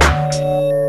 you